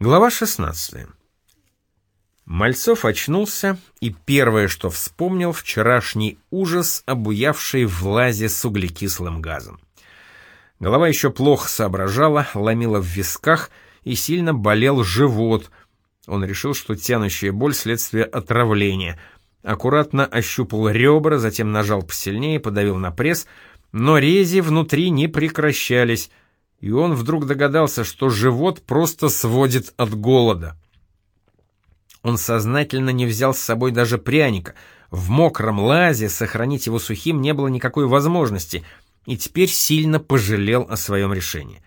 Глава 16. Мальцов очнулся, и первое, что вспомнил, вчерашний ужас, обуявший в лазе с углекислым газом. Голова еще плохо соображала, ломила в висках, и сильно болел живот. Он решил, что тянущая боль — следствие отравления. Аккуратно ощупал ребра, затем нажал посильнее, подавил на пресс, но рези внутри не прекращались — и он вдруг догадался, что живот просто сводит от голода. Он сознательно не взял с собой даже пряника. В мокром лазе сохранить его сухим не было никакой возможности, и теперь сильно пожалел о своем решении.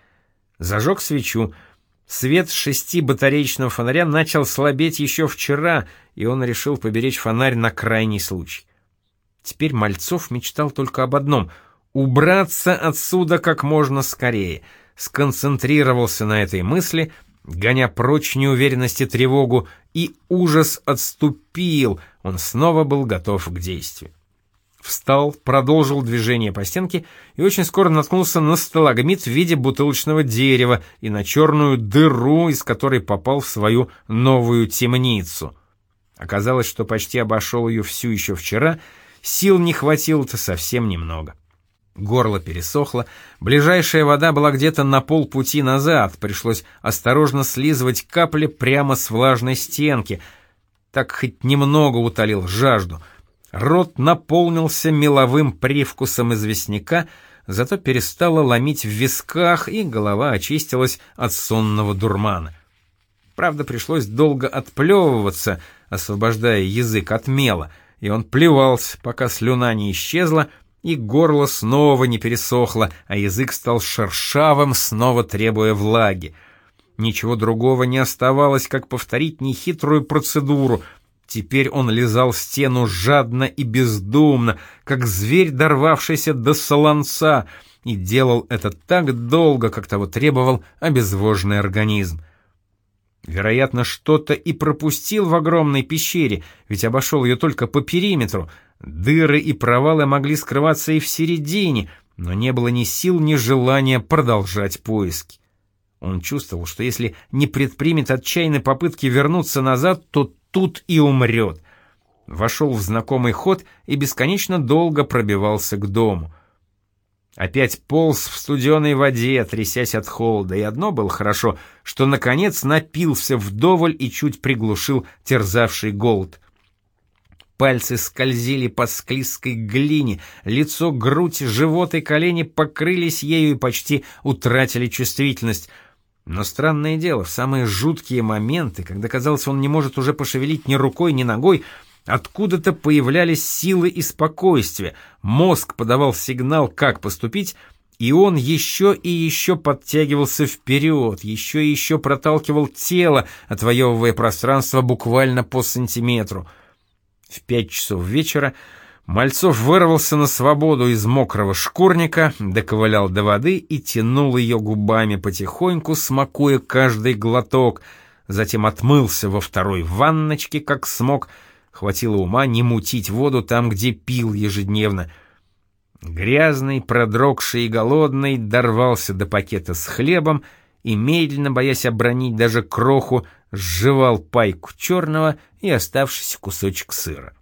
Зажег свечу. Свет шести батареечного фонаря начал слабеть еще вчера, и он решил поберечь фонарь на крайний случай. Теперь Мальцов мечтал только об одном — убраться отсюда как можно скорее — сконцентрировался на этой мысли, гоня прочь неуверенность и тревогу, и ужас отступил, он снова был готов к действию. Встал, продолжил движение по стенке и очень скоро наткнулся на сталагмит в виде бутылочного дерева и на черную дыру, из которой попал в свою новую темницу. Оказалось, что почти обошел ее всю еще вчера, сил не хватило-то совсем немного. Горло пересохло, ближайшая вода была где-то на полпути назад, пришлось осторожно слизывать капли прямо с влажной стенки. Так хоть немного утолил жажду. Рот наполнился меловым привкусом известняка, зато перестало ломить в висках, и голова очистилась от сонного дурмана. Правда, пришлось долго отплевываться, освобождая язык от мела, и он плевался, пока слюна не исчезла, и горло снова не пересохло, а язык стал шершавым, снова требуя влаги. Ничего другого не оставалось, как повторить нехитрую процедуру. Теперь он лизал стену жадно и бездумно, как зверь, дорвавшийся до солонца, и делал это так долго, как того требовал обезвоженный организм. Вероятно, что-то и пропустил в огромной пещере, ведь обошел ее только по периметру — Дыры и провалы могли скрываться и в середине, но не было ни сил, ни желания продолжать поиски. Он чувствовал, что если не предпримет отчаянной попытки вернуться назад, то тут и умрет. Вошел в знакомый ход и бесконечно долго пробивался к дому. Опять полз в студеной воде, трясясь от холода, и одно было хорошо, что, наконец, напился вдоволь и чуть приглушил терзавший голод. Пальцы скользили по склизкой глине, лицо, грудь, живот и колени покрылись ею и почти утратили чувствительность. Но странное дело, в самые жуткие моменты, когда казалось, он не может уже пошевелить ни рукой, ни ногой, откуда-то появлялись силы и спокойствие. Мозг подавал сигнал, как поступить, и он еще и еще подтягивался вперед, еще и еще проталкивал тело, отвоевывая пространство буквально по сантиметру — в пять часов вечера Мальцов вырвался на свободу из мокрого шкурника, доковылял до воды и тянул ее губами потихоньку, смакуя каждый глоток, затем отмылся во второй ванночке, как смог, хватило ума не мутить воду там, где пил ежедневно. Грязный, продрогший и голодный дорвался до пакета с хлебом и, медленно, боясь обронить даже кроху, сживал пайку черного и оставшийся кусочек сыра.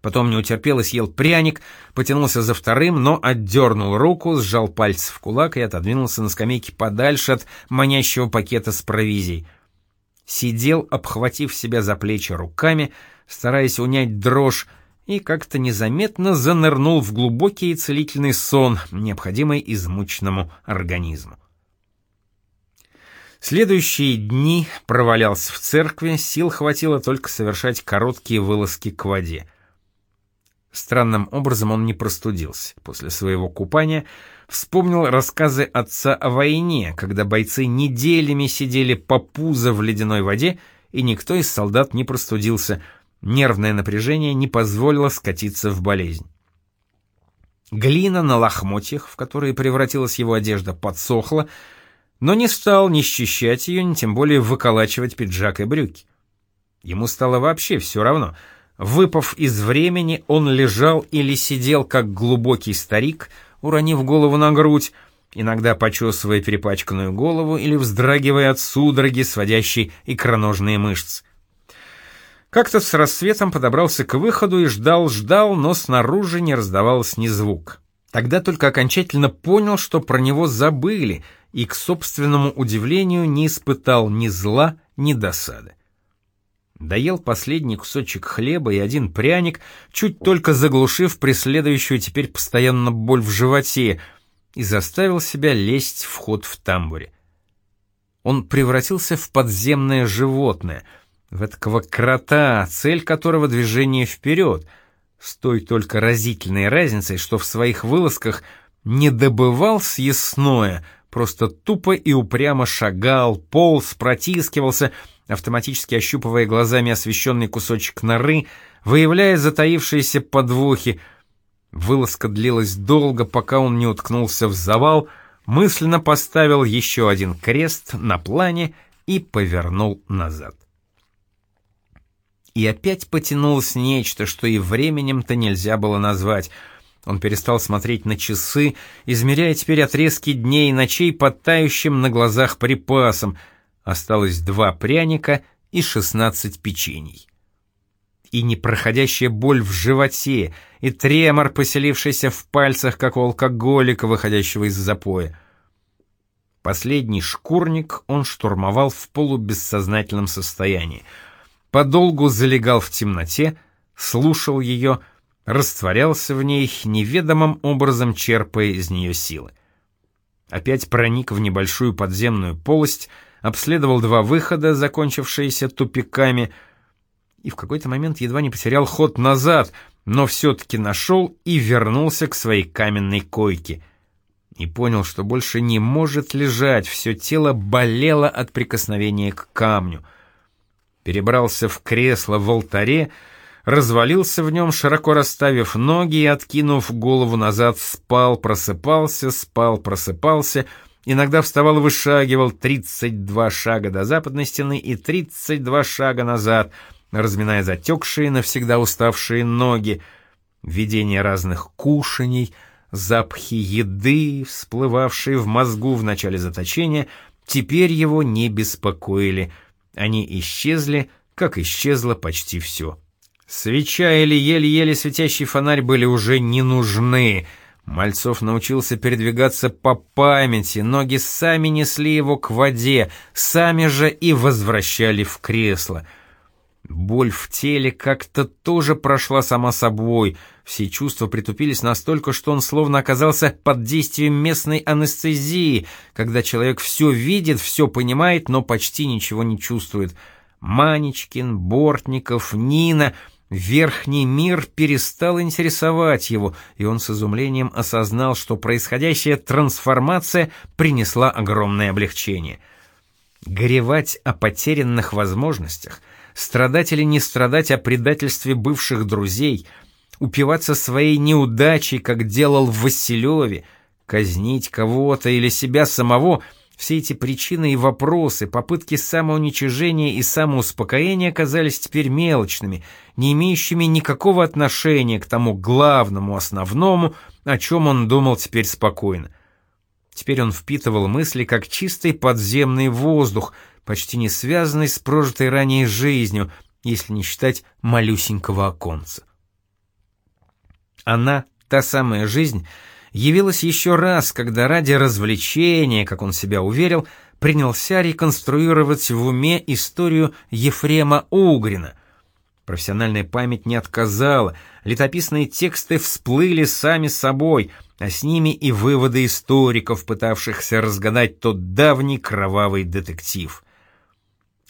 Потом не утерпел и съел пряник, потянулся за вторым, но отдернул руку, сжал пальцы в кулак и отодвинулся на скамейке подальше от манящего пакета с провизией. Сидел, обхватив себя за плечи руками, стараясь унять дрожь, и как-то незаметно занырнул в глубокий и целительный сон, необходимый измученному организму. Следующие дни провалялся в церкви, сил хватило только совершать короткие вылазки к воде. Странным образом он не простудился. После своего купания вспомнил рассказы отца о войне, когда бойцы неделями сидели по пузо в ледяной воде, и никто из солдат не простудился. Нервное напряжение не позволило скатиться в болезнь. Глина на лохмотьях, в которые превратилась его одежда, подсохла, но не стал ни счищать ее, ни тем более выколачивать пиджак и брюки. Ему стало вообще все равно. Выпав из времени, он лежал или сидел, как глубокий старик, уронив голову на грудь, иногда почесывая перепачканную голову или вздрагивая от судороги, сводящей икроножные мышцы. Как-то с рассветом подобрался к выходу и ждал-ждал, но снаружи не раздавалось ни звук. Тогда только окончательно понял, что про него забыли, и к собственному удивлению не испытал ни зла, ни досады. Доел последний кусочек хлеба и один пряник, чуть только заглушив преследующую теперь постоянно боль в животе, и заставил себя лезть в ход в тамбуре. Он превратился в подземное животное, в этого крота, цель которого движение вперед, с той только разительной разницей, что в своих вылазках не добывал съестное, просто тупо и упрямо шагал, полз, протискивался, автоматически ощупывая глазами освещенный кусочек норы, выявляя затаившиеся подвохи. Вылазка длилась долго, пока он не уткнулся в завал, мысленно поставил еще один крест на плане и повернул назад. И опять потянулось нечто, что и временем-то нельзя было назвать. Он перестал смотреть на часы, измеряя теперь отрезки дней и ночей под тающим на глазах припасом — Осталось два пряника и шестнадцать печений. И непроходящая боль в животе, и тремор, поселившийся в пальцах, как у алкоголика, выходящего из запоя. Последний шкурник он штурмовал в полубессознательном состоянии. Подолгу залегал в темноте, слушал ее, растворялся в ней, неведомым образом черпая из нее силы. Опять проник в небольшую подземную полость — обследовал два выхода, закончившиеся тупиками, и в какой-то момент едва не потерял ход назад, но все-таки нашел и вернулся к своей каменной койке. И понял, что больше не может лежать, все тело болело от прикосновения к камню. Перебрался в кресло в алтаре, развалился в нем, широко расставив ноги и, откинув голову назад, спал, просыпался, спал, просыпался — Иногда вставал и вышагивал 32 шага до западной стены и 32 шага назад, разминая затекшие, навсегда уставшие ноги. Видение разных кушаний, запахи еды, всплывавшие в мозгу в начале заточения, теперь его не беспокоили. Они исчезли, как исчезло почти все. Свеча или еле-еле светящий фонарь были уже не нужны — Мальцов научился передвигаться по памяти, ноги сами несли его к воде, сами же и возвращали в кресло. Боль в теле как-то тоже прошла сама собой, все чувства притупились настолько, что он словно оказался под действием местной анестезии, когда человек все видит, все понимает, но почти ничего не чувствует. Манечкин, Бортников, Нина — Верхний мир перестал интересовать его, и он с изумлением осознал, что происходящая трансформация принесла огромное облегчение. Горевать о потерянных возможностях, страдать или не страдать о предательстве бывших друзей, упиваться своей неудачей, как делал в Василеве, казнить кого-то или себя самого — все эти причины и вопросы, попытки самоуничижения и самоуспокоения казались теперь мелочными, не имеющими никакого отношения к тому главному, основному, о чем он думал теперь спокойно. Теперь он впитывал мысли как чистый подземный воздух, почти не связанный с прожитой ранее жизнью, если не считать малюсенького оконца. Она, та самая жизнь, явилась еще раз, когда ради развлечения, как он себя уверил, принялся реконструировать в уме историю Ефрема Угрина. Профессиональная память не отказала, летописные тексты всплыли сами собой, а с ними и выводы историков, пытавшихся разгадать тот давний кровавый детектив.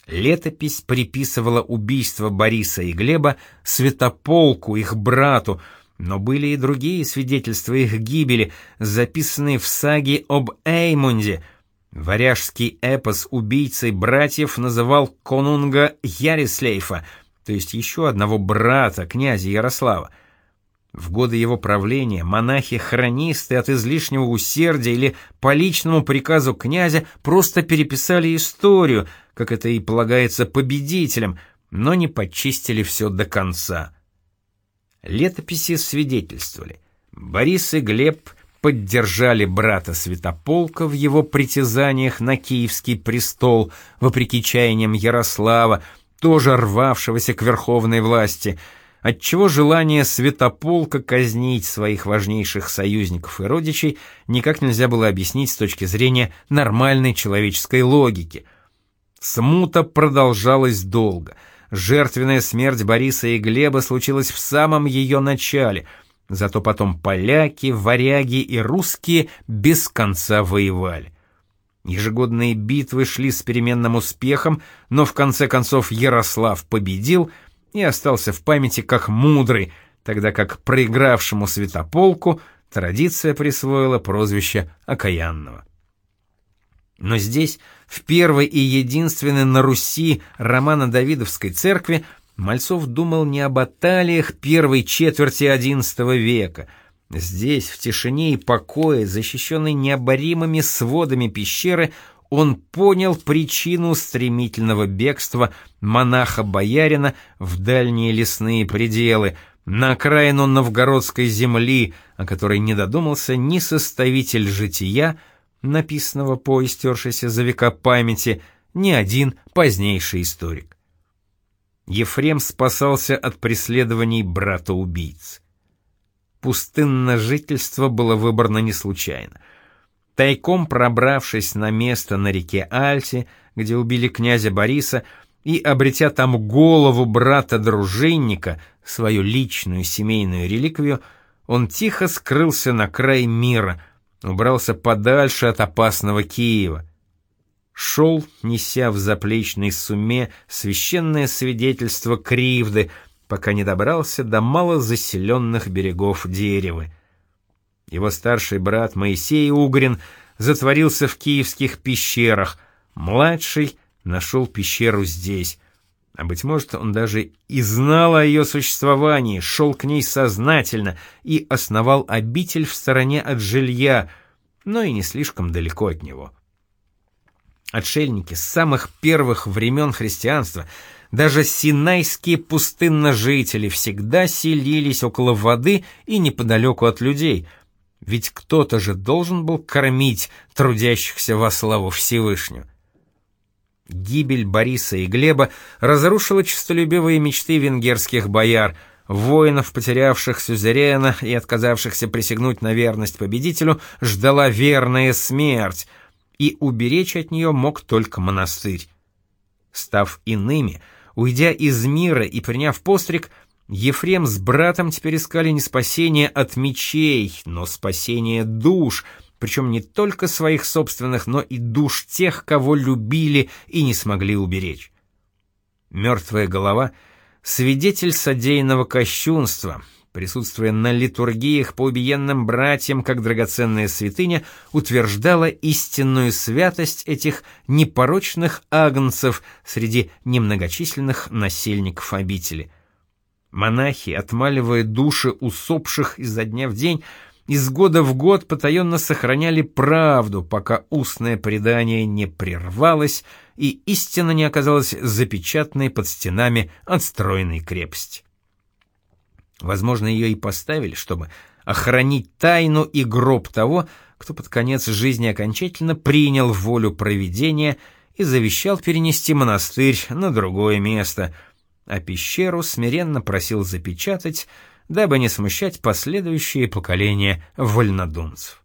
Летопись приписывала убийство Бориса и Глеба Святополку, их брату, но были и другие свидетельства их гибели, записанные в саге об Эймунде. Варяжский эпос убийцей братьев называл конунга Ярислейфа, то есть еще одного брата князя Ярослава. В годы его правления монахи-хронисты от излишнего усердия или по личному приказу князя просто переписали историю, как это и полагается победителям, но не почистили все до конца. Летописи свидетельствовали. Борис и Глеб поддержали брата Святополка в его притязаниях на киевский престол, вопреки чаяниям Ярослава, тоже рвавшегося к верховной власти, отчего желание Святополка казнить своих важнейших союзников и родичей никак нельзя было объяснить с точки зрения нормальной человеческой логики. Смута продолжалась долго. Жертвенная смерть Бориса и Глеба случилась в самом ее начале — Зато потом поляки, варяги и русские без конца воевали. Ежегодные битвы шли с переменным успехом, но в конце концов Ярослав победил и остался в памяти как мудрый, тогда как проигравшему святополку традиция присвоила прозвище окаянного. Но здесь, в первой и единственной на Руси романо-давидовской церкви, Мальцов думал не об баталиях первой четверти XI века. Здесь, в тишине и покое, защищенной необоримыми сводами пещеры, он понял причину стремительного бегства монаха-боярина в дальние лесные пределы, на окраину новгородской земли, о которой не додумался ни составитель жития, написанного по истершейся за века памяти, ни один позднейший историк. Ефрем спасался от преследований брата-убийц. Пустынное жительство было выбрано не случайно. Тайком пробравшись на место на реке Альте, где убили князя Бориса, и обретя там голову брата-дружинника, свою личную семейную реликвию, он тихо скрылся на край мира, убрался подальше от опасного Киева шел, неся в заплечной суме священное свидетельство кривды, пока не добрался до малозаселенных берегов Деревы. Его старший брат Моисей Угрин затворился в киевских пещерах, младший нашел пещеру здесь. А быть может, он даже и знал о ее существовании, шел к ней сознательно и основал обитель в стороне от жилья, но и не слишком далеко от него. Отшельники с самых первых времен христианства, даже синайские пустынножители всегда селились около воды и неподалеку от людей, ведь кто-то же должен был кормить трудящихся во славу Всевышнюю. Гибель Бориса и Глеба разрушила честолюбивые мечты венгерских бояр, воинов, потерявших сюзерена и отказавшихся присягнуть на верность победителю, ждала верная смерть — и уберечь от нее мог только монастырь. Став иными, уйдя из мира и приняв постриг, Ефрем с братом теперь искали не спасение от мечей, но спасение душ, причем не только своих собственных, но и душ тех, кого любили и не смогли уберечь. Мертвая голова — свидетель содеянного кощунства — присутствуя на литургиях по убиенным братьям как драгоценная святыня, утверждала истинную святость этих непорочных агнцев среди немногочисленных насельников обители. Монахи, отмаливая души усопших изо дня в день, из года в год потаенно сохраняли правду, пока устное предание не прервалось и истина не оказалась запечатанной под стенами отстроенной крепости. Возможно, ее и поставили, чтобы охранить тайну и гроб того, кто под конец жизни окончательно принял волю провидения и завещал перенести монастырь на другое место, а пещеру смиренно просил запечатать, дабы не смущать последующие поколения вольнодумцев.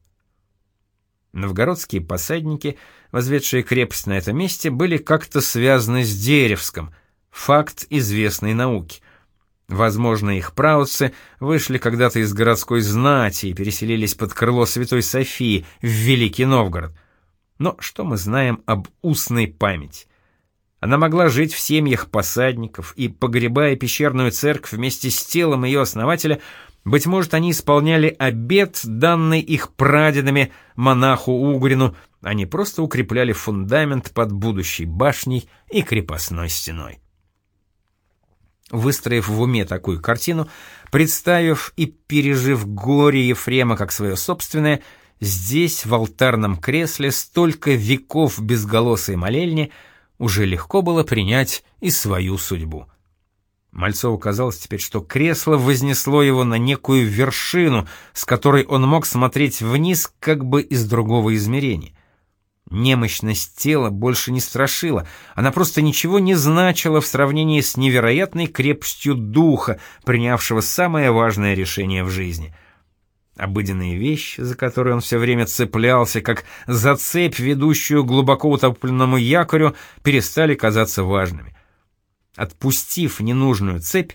Новгородские посадники, возведшие крепость на этом месте, были как-то связаны с Деревском, факт известной науки. Возможно, их праотцы вышли когда-то из городской знати и переселились под крыло Святой Софии в Великий Новгород. Но что мы знаем об устной памяти? Она могла жить в семьях посадников, и, погребая пещерную церковь вместе с телом ее основателя, быть может, они исполняли обет, данный их прадедами монаху Угрину, они просто укрепляли фундамент под будущей башней и крепостной стеной. Выстроив в уме такую картину, представив и пережив горе Ефрема как свое собственное, здесь, в алтарном кресле, столько веков безголосой молельни, уже легко было принять и свою судьбу. Мальцову казалось теперь, что кресло вознесло его на некую вершину, с которой он мог смотреть вниз как бы из другого измерения. Немощность тела больше не страшила, она просто ничего не значила в сравнении с невероятной крепостью духа, принявшего самое важное решение в жизни. Обыденные вещи, за которые он все время цеплялся, как за цепь, ведущую глубоко утопленному якорю, перестали казаться важными. Отпустив ненужную цепь,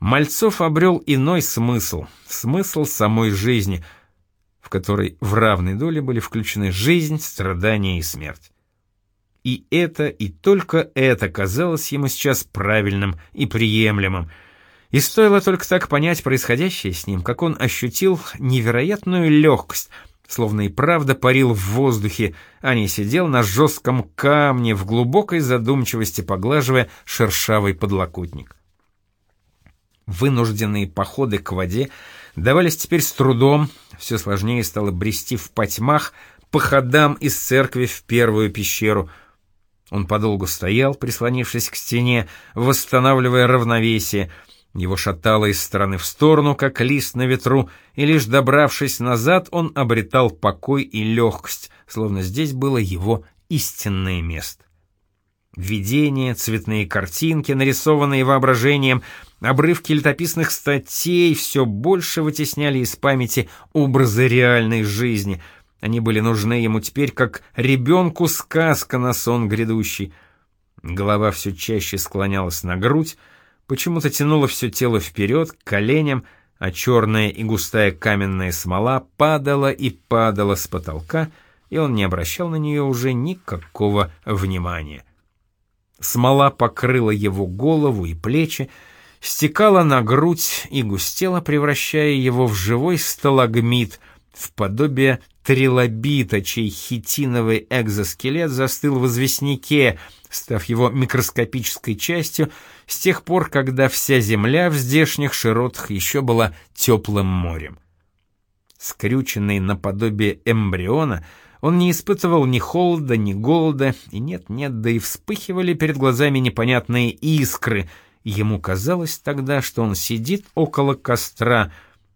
Мальцов обрел иной смысл, смысл самой жизни, в которой в равной доле были включены жизнь, страдания и смерть. И это, и только это казалось ему сейчас правильным и приемлемым, и стоило только так понять происходящее с ним, как он ощутил невероятную легкость — словно и правда парил в воздухе, а не сидел на жестком камне в глубокой задумчивости, поглаживая шершавый подлокотник. Вынужденные походы к воде давались теперь с трудом, все сложнее стало брести в потьмах по ходам из церкви в первую пещеру. Он подолгу стоял, прислонившись к стене, восстанавливая равновесие — его шатало из стороны в сторону, как лист на ветру, и лишь добравшись назад, он обретал покой и легкость, словно здесь было его истинное место. Видения, цветные картинки, нарисованные воображением, обрывки летописных статей все больше вытесняли из памяти образы реальной жизни. Они были нужны ему теперь, как ребенку сказка на сон грядущий. Голова все чаще склонялась на грудь, почему-то тянуло все тело вперед, к коленям, а черная и густая каменная смола падала и падала с потолка, и он не обращал на нее уже никакого внимания. Смола покрыла его голову и плечи, стекала на грудь и густела, превращая его в живой сталагмит, в подобие трилобита, чей хитиновый экзоскелет застыл в известняке, став его микроскопической частью, с тех пор, когда вся земля в здешних широтах еще была теплым морем. Скрюченный наподобие эмбриона, он не испытывал ни холода, ни голода, и нет-нет, да и вспыхивали перед глазами непонятные искры, ему казалось тогда, что он сидит около костра,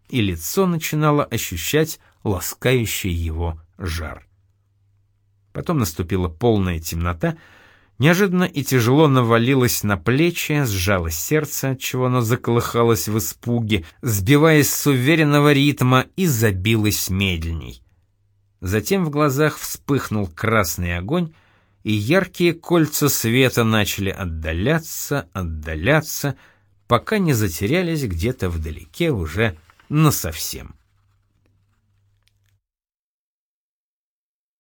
и лицо начинало ощущать ласкающий его жар. Потом наступила полная темнота, неожиданно и тяжело навалилось на плечи, сжалось сердце, отчего оно заколыхалось в испуге, сбиваясь с уверенного ритма и забилось медленней. Затем в глазах вспыхнул красный огонь, и яркие кольца света начали отдаляться, отдаляться, пока не затерялись где-то вдалеке уже насовсем.